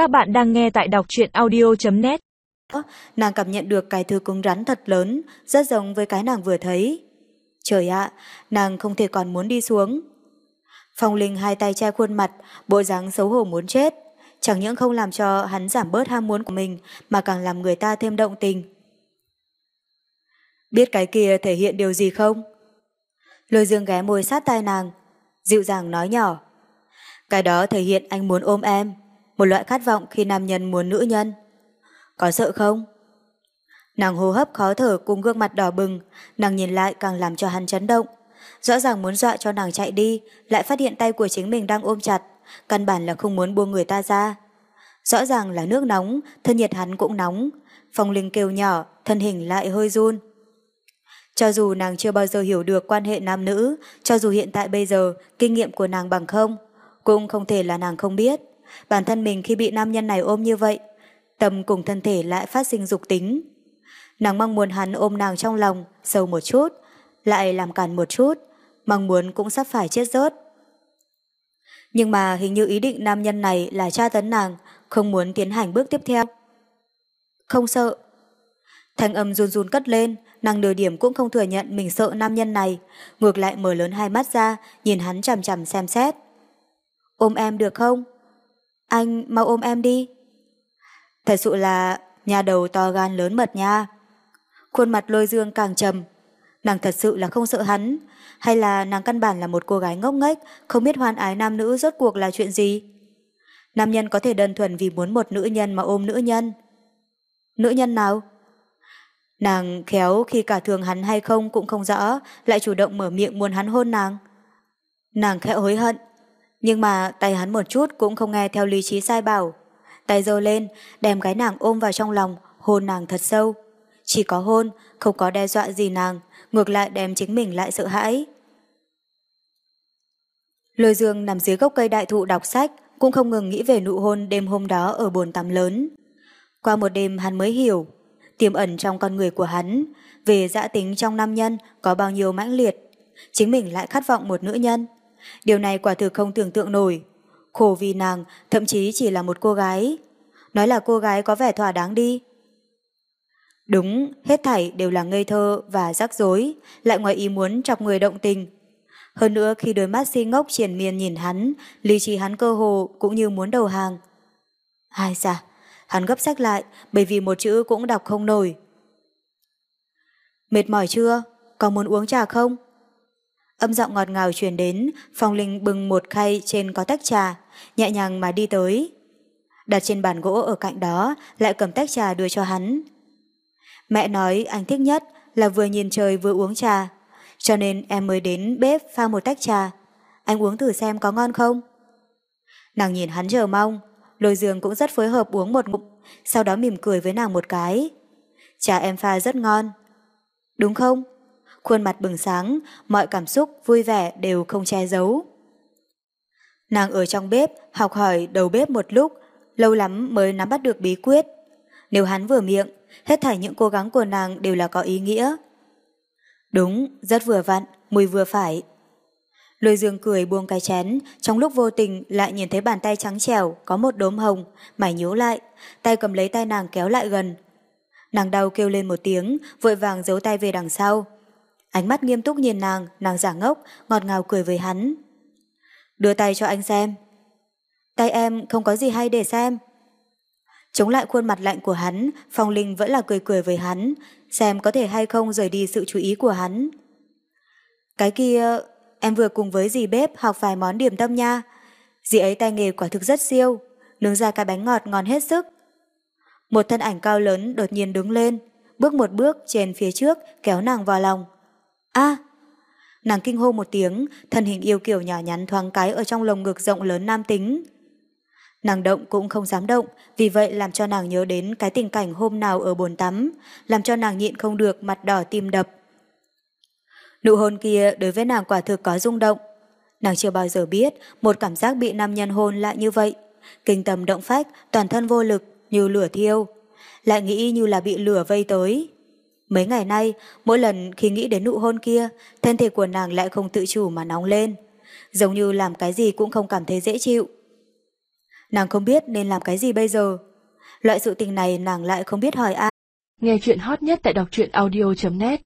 Các bạn đang nghe tại đọc truyện audio.net Nàng cảm nhận được cái thứ cứng rắn thật lớn, rất giống với cái nàng vừa thấy. Trời ạ, nàng không thể còn muốn đi xuống. Phong Linh hai tay che khuôn mặt, bộ dáng xấu hổ muốn chết. Chẳng những không làm cho hắn giảm bớt ham muốn của mình, mà càng làm người ta thêm động tình. Biết cái kia thể hiện điều gì không? Lôi dương ghé môi sát tai nàng, dịu dàng nói nhỏ. Cái đó thể hiện anh muốn ôm em, một loại khát vọng khi nam nhân muốn nữ nhân. Có sợ không? Nàng hô hấp khó thở cùng gương mặt đỏ bừng, nàng nhìn lại càng làm cho hắn chấn động. Rõ ràng muốn dọa cho nàng chạy đi, lại phát hiện tay của chính mình đang ôm chặt, căn bản là không muốn buông người ta ra. Rõ ràng là nước nóng, thân nhiệt hắn cũng nóng. Phong Linh kêu nhỏ, thân hình lại hơi run. Cho dù nàng chưa bao giờ hiểu được quan hệ nam nữ, cho dù hiện tại bây giờ kinh nghiệm của nàng bằng không, cũng không thể là nàng không biết. Bản thân mình khi bị nam nhân này ôm như vậy, tâm cùng thân thể lại phát sinh dục tính. Nàng mong muốn hắn ôm nàng trong lòng, sâu một chút, lại làm cản một chút, mong muốn cũng sắp phải chết rớt. Nhưng mà hình như ý định nam nhân này là tra tấn nàng, không muốn tiến hành bước tiếp theo. Không sợ. Thanh âm run run cất lên, nàng nửa điểm cũng không thừa nhận mình sợ nam nhân này, ngược lại mở lớn hai mắt ra, nhìn hắn chằm chằm xem xét. Ôm em được không? Anh mau ôm em đi. Thật sự là nhà đầu to gan lớn mật nha. Khuôn mặt lôi dương càng trầm. Nàng thật sự là không sợ hắn, hay là nàng căn bản là một cô gái ngốc nghếch, không biết hoan ái nam nữ rốt cuộc là chuyện gì? Nam nhân có thể đơn thuần vì muốn một nữ nhân mà ôm nữ nhân. Nữ nhân nào? Nàng khéo khi cả thường hắn hay không cũng không rõ, lại chủ động mở miệng muốn hắn hôn nàng. Nàng khẽ hối hận, nhưng mà tay hắn một chút cũng không nghe theo lý trí sai bảo. Tay giơ lên, đem cái nàng ôm vào trong lòng, hôn nàng thật sâu. Chỉ có hôn, không có đe dọa gì nàng, ngược lại đem chính mình lại sợ hãi. Lôi dương nằm dưới gốc cây đại thụ đọc sách, cũng không ngừng nghĩ về nụ hôn đêm hôm đó ở bồn tắm lớn. Qua một đêm hắn mới hiểu, tiềm ẩn trong con người của hắn, về dã tính trong nam nhân có bao nhiêu mãnh liệt. Chính mình lại khát vọng một nữ nhân. Điều này quả thực không tưởng tượng nổi. Khổ vì nàng, thậm chí chỉ là một cô gái. Nói là cô gái có vẻ thỏa đáng đi. Đúng, hết thảy đều là ngây thơ và rắc rối, lại ngoài ý muốn chọc người động tình. Hơn nữa khi đôi mắt si ngốc triển miên nhìn hắn, lý trí hắn cơ hồ cũng như muốn đầu hàng. Ai xa, hắn gấp sách lại bởi vì một chữ cũng đọc không nổi. Mệt mỏi chưa? Có muốn uống trà không? Âm giọng ngọt ngào truyền đến, Phong Linh bưng một khay trên có tách trà, nhẹ nhàng mà đi tới. Đặt trên bàn gỗ ở cạnh đó, lại cầm tách trà đưa cho hắn. Mẹ nói anh thích nhất là vừa nhìn trời vừa uống trà, cho nên em mới đến bếp pha một tách trà. Anh uống thử xem có ngon không? Nàng nhìn hắn chờ mong, lôi giường cũng rất phối hợp uống một ngụm, sau đó mỉm cười với nàng một cái. Trà em pha rất ngon. Đúng không? Khuôn mặt bừng sáng, mọi cảm xúc vui vẻ đều không che giấu. Nàng ở trong bếp học hỏi đầu bếp một lúc, lâu lắm mới nắm bắt được bí quyết. Nếu hắn vừa miệng, hết thảy những cố gắng của nàng đều là có ý nghĩa. Đúng, rất vừa vặn, mùi vừa phải. Lôi dương cười buông cái chén, trong lúc vô tình lại nhìn thấy bàn tay trắng trẻo, có một đốm hồng, mải nhíu lại, tay cầm lấy tay nàng kéo lại gần. Nàng đau kêu lên một tiếng, vội vàng giấu tay về đằng sau. Ánh mắt nghiêm túc nhìn nàng, nàng giả ngốc, ngọt ngào cười với hắn. Đưa tay cho anh xem. Tay em không có gì hay để xem. Chống lại khuôn mặt lạnh của hắn, Phong Linh vẫn là cười cười với hắn, xem có thể hay không rời đi sự chú ý của hắn. Cái kia, em vừa cùng với dì bếp học vài món điểm tâm nha. Dì ấy tay nghề quả thực rất siêu, nướng ra cái bánh ngọt ngon hết sức. Một thân ảnh cao lớn đột nhiên đứng lên, bước một bước trên phía trước kéo nàng vào lòng a Nàng kinh hô một tiếng, thân hình yêu kiểu nhỏ nhắn thoáng cái ở trong lồng ngực rộng lớn nam tính. Nàng động cũng không dám động, vì vậy làm cho nàng nhớ đến cái tình cảnh hôm nào ở bồn tắm, làm cho nàng nhịn không được mặt đỏ tim đập. Nụ hôn kia đối với nàng quả thực có rung động. Nàng chưa bao giờ biết một cảm giác bị nam nhân hôn lại như vậy. Kinh tầm động phách, toàn thân vô lực, như lửa thiêu. Lại nghĩ như là bị lửa vây tới. Mấy ngày nay, mỗi lần khi nghĩ đến nụ hôn kia, thân thể của nàng lại không tự chủ mà nóng lên. Giống như làm cái gì cũng không cảm thấy dễ chịu. Nàng không biết nên làm cái gì bây giờ. Loại sự tình này nàng lại không biết hỏi ai. Nghe chuyện hot nhất tại đọc truyện audio.net